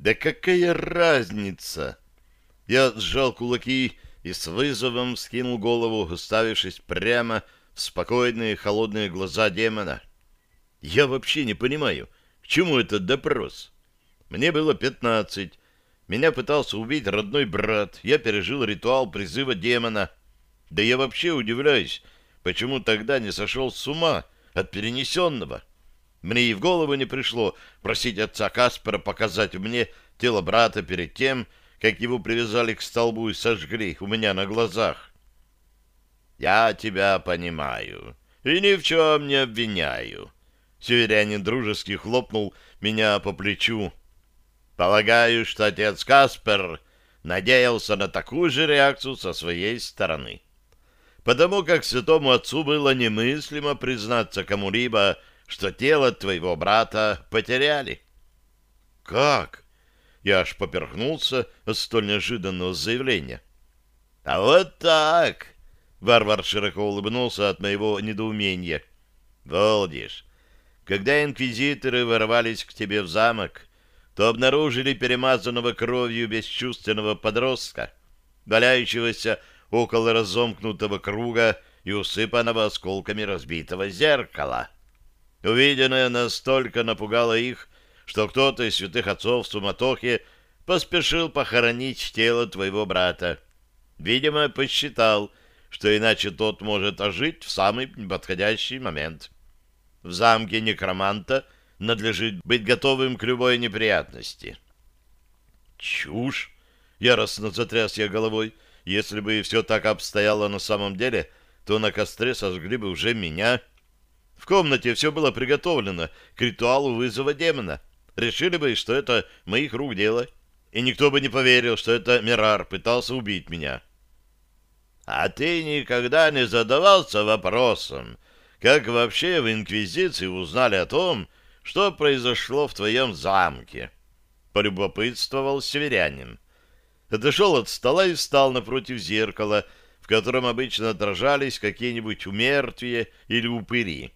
Да какая разница? Я сжал кулаки и с вызовом скинул голову, уставившись прямо в спокойные холодные глаза демона. Я вообще не понимаю, к чему этот допрос. Мне было пятнадцать. Меня пытался убить родной брат. Я пережил ритуал призыва демона. Да я вообще удивляюсь, почему тогда не сошел с ума от перенесенного. Мне и в голову не пришло просить отца Каспера показать мне тело брата перед тем, как его привязали к столбу и сожгли у меня на глазах. «Я тебя понимаю и ни в чем не обвиняю». Северянин дружески хлопнул меня по плечу. «Полагаю, что отец Каспер надеялся на такую же реакцию со своей стороны. Потому как святому отцу было немыслимо признаться кому-либо, что тело твоего брата потеряли». «Как?» Я аж поперхнулся от столь неожиданного заявления. — А вот так! — варвар широко улыбнулся от моего недоумения. — Волдиш, когда инквизиторы ворвались к тебе в замок, то обнаружили перемазанного кровью бесчувственного подростка, валяющегося около разомкнутого круга и усыпанного осколками разбитого зеркала. Увиденное настолько напугало их, что кто-то из святых отцов в суматохе поспешил похоронить тело твоего брата. Видимо, посчитал, что иначе тот может ожить в самый подходящий момент. В замке некроманта надлежит быть готовым к любой неприятности. Чушь! Яростно затряс я головой. Если бы все так обстояло на самом деле, то на костре сожгли бы уже меня. В комнате все было приготовлено к ритуалу вызова демона — решили бы, что это моих рук дело, и никто бы не поверил, что это Мирар пытался убить меня. А ты никогда не задавался вопросом, как вообще в Инквизиции узнали о том, что произошло в твоем замке? Полюбопытствовал северянин. Отошел от стола и встал напротив зеркала, в котором обычно отражались какие-нибудь умертвия или упыри.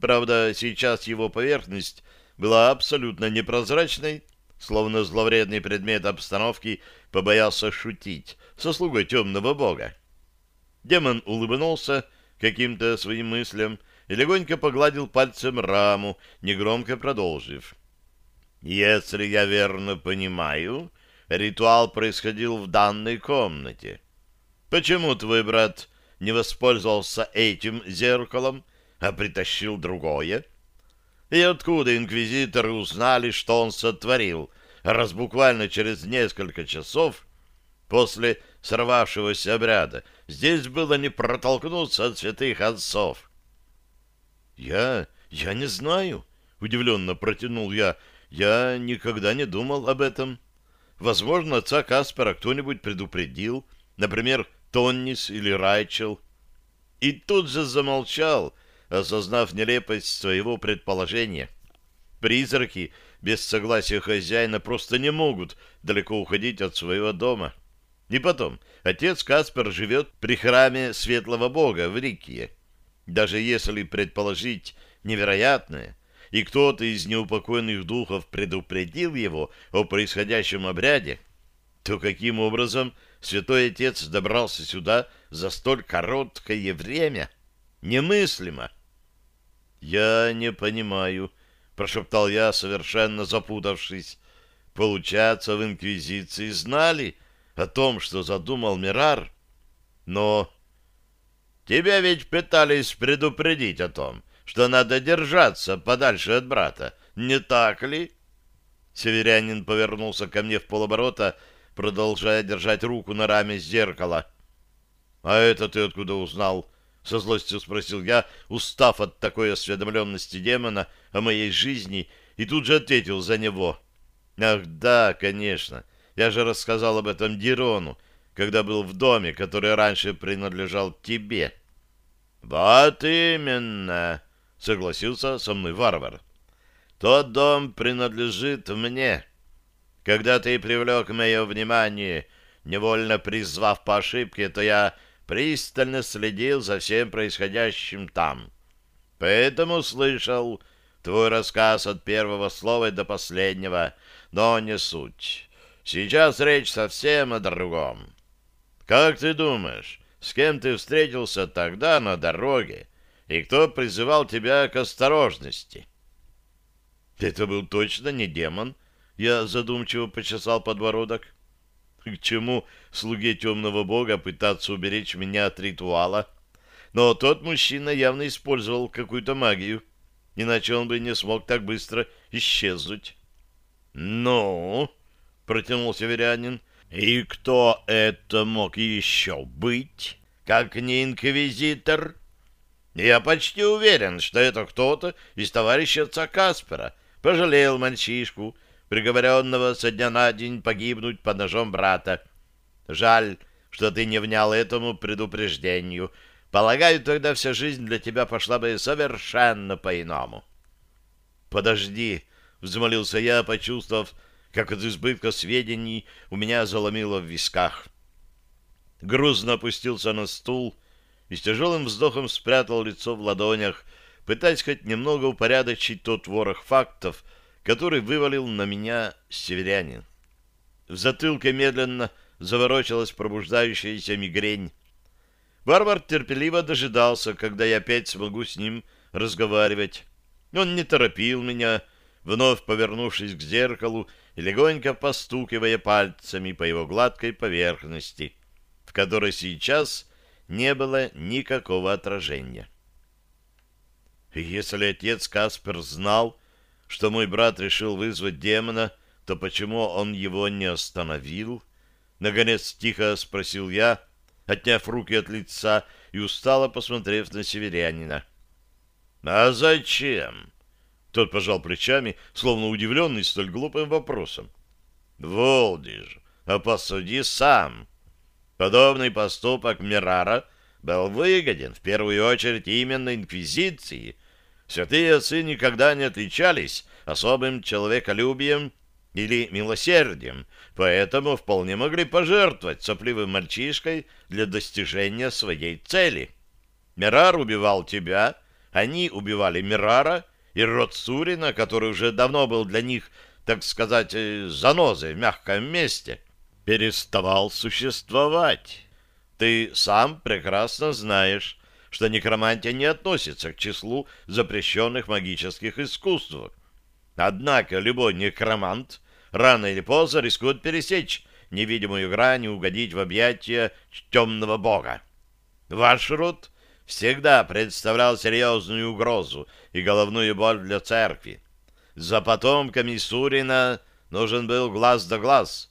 Правда, сейчас его поверхность была абсолютно непрозрачной, словно зловредный предмет обстановки побоялся шутить со слугой темного бога. Демон улыбнулся каким-то своим мыслям и легонько погладил пальцем раму, негромко продолжив. «Если я верно понимаю, ритуал происходил в данной комнате. Почему твой брат не воспользовался этим зеркалом, а притащил другое?» И откуда инквизиторы узнали, что он сотворил, раз буквально через несколько часов после сорвавшегося обряда здесь было не протолкнуться от святых отцов? «Я... я не знаю», — удивленно протянул я. «Я никогда не думал об этом. Возможно, отца Каспера кто-нибудь предупредил, например, Тоннис или Райчел». И тут же замолчал, — осознав нелепость своего предположения. Призраки без согласия хозяина просто не могут далеко уходить от своего дома. И потом, отец Каспер живет при храме Светлого Бога в Рикье. Даже если предположить невероятное, и кто-то из неупокоенных духов предупредил его о происходящем обряде, то каким образом святой отец добрался сюда за столь короткое время? Немыслимо. «Я не понимаю», — прошептал я, совершенно запутавшись. «Получается, в Инквизиции знали о том, что задумал Мирар? Но...» «Тебя ведь пытались предупредить о том, что надо держаться подальше от брата, не так ли?» Северянин повернулся ко мне в полоборота, продолжая держать руку на раме зеркала. «А это ты откуда узнал?» Со злостью спросил я, устав от такой осведомленности демона о моей жизни, и тут же ответил за него. Ах, да, конечно, я же рассказал об этом Дирону, когда был в доме, который раньше принадлежал тебе. Вот именно, согласился со мной варвар. Тот дом принадлежит мне. Когда ты привлек мое внимание, невольно призвав по ошибке, то я пристально следил за всем происходящим там. Поэтому слышал твой рассказ от первого слова до последнего, но не суть. Сейчас речь совсем о другом. Как ты думаешь, с кем ты встретился тогда на дороге, и кто призывал тебя к осторожности?» «Это был точно не демон», — я задумчиво почесал подбородок. «К чему слуге темного бога пытаться уберечь меня от ритуала?» Но тот мужчина явно использовал какую-то магию, иначе он бы не смог так быстро исчезнуть. «Ну?» — протянул северянин. «И кто это мог еще быть, как не инквизитор?» «Я почти уверен, что это кто-то из товарища отца Каспера пожалел мальчишку, приговоренного со дня на день погибнуть под ножом брата. Жаль, что ты не внял этому предупреждению, Полагаю, тогда вся жизнь для тебя пошла бы совершенно по-иному. «Подожди», — взмолился я, почувствовав, как от избытка сведений у меня заломило в висках. Грузно опустился на стул и с тяжелым вздохом спрятал лицо в ладонях, пытаясь хоть немного упорядочить тот ворох фактов, который вывалил на меня северянин. В затылке медленно заворочилась пробуждающаяся мигрень, Варвар терпеливо дожидался, когда я опять смогу с ним разговаривать. Он не торопил меня, вновь повернувшись к зеркалу и легонько постукивая пальцами по его гладкой поверхности, в которой сейчас не было никакого отражения. Если отец Каспер знал, что мой брат решил вызвать демона, то почему он его не остановил? Наконец тихо спросил я, отняв руки от лица и устало посмотрев на северянина. «А зачем?» Тот пожал плечами, словно удивленный столь глупым вопросом. «Волдиш, а посуди сам. Подобный поступок Мирара был выгоден в первую очередь именно Инквизиции. Святые отцы никогда не отличались особым человеколюбием или милосердием, поэтому вполне могли пожертвовать сопливым мальчишкой для достижения своей цели. Мирар убивал тебя, они убивали Мирара, и род Сурина, который уже давно был для них, так сказать, э, занозой в мягком месте, переставал существовать. Ты сам прекрасно знаешь, что некромантия не относится к числу запрещенных магических искусств. Однако любой некромант рано или поздно рискует пересечь невидимую грань и угодить в объятия темного бога. Ваш род всегда представлял серьезную угрозу и головную боль для церкви. За потомками Сурина нужен был глаз да глаз.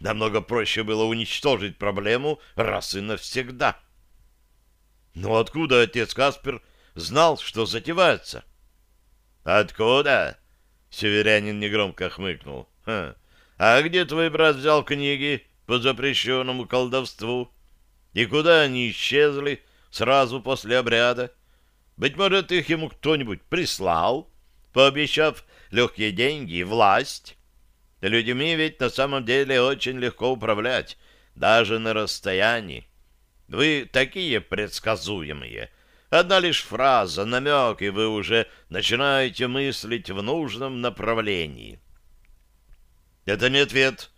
Намного проще было уничтожить проблему раз и навсегда. Но откуда отец Каспер знал, что затевается? «Откуда?» Северянин негромко хмыкнул. «Ха. А где твой брат взял книги по запрещенному колдовству? И куда они исчезли сразу после обряда? Быть может, их ему кто-нибудь прислал, пообещав легкие деньги и власть? Людьми ведь на самом деле очень легко управлять, даже на расстоянии. Вы такие предсказуемые, Одна лишь фраза, намек, и вы уже начинаете мыслить в нужном направлении. Это не ответ.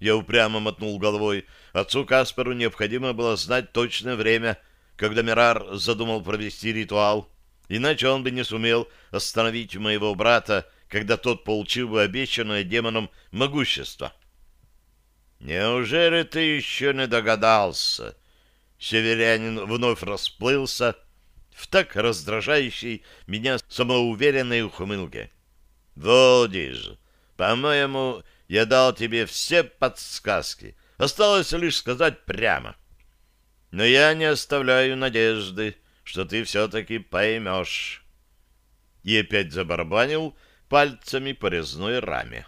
Я упрямо мотнул головой. Отцу Касперу необходимо было знать точное время, когда Мирар задумал провести ритуал. Иначе он бы не сумел остановить моего брата, когда тот получил бы обещанное демоном могущество. «Неужели ты еще не догадался?» Северянин вновь расплылся, в так раздражающей меня самоуверенной ухмылке. «Водишь, по-моему, я дал тебе все подсказки. Осталось лишь сказать прямо. Но я не оставляю надежды, что ты все-таки поймешь». И опять забарабанил пальцами по резной раме.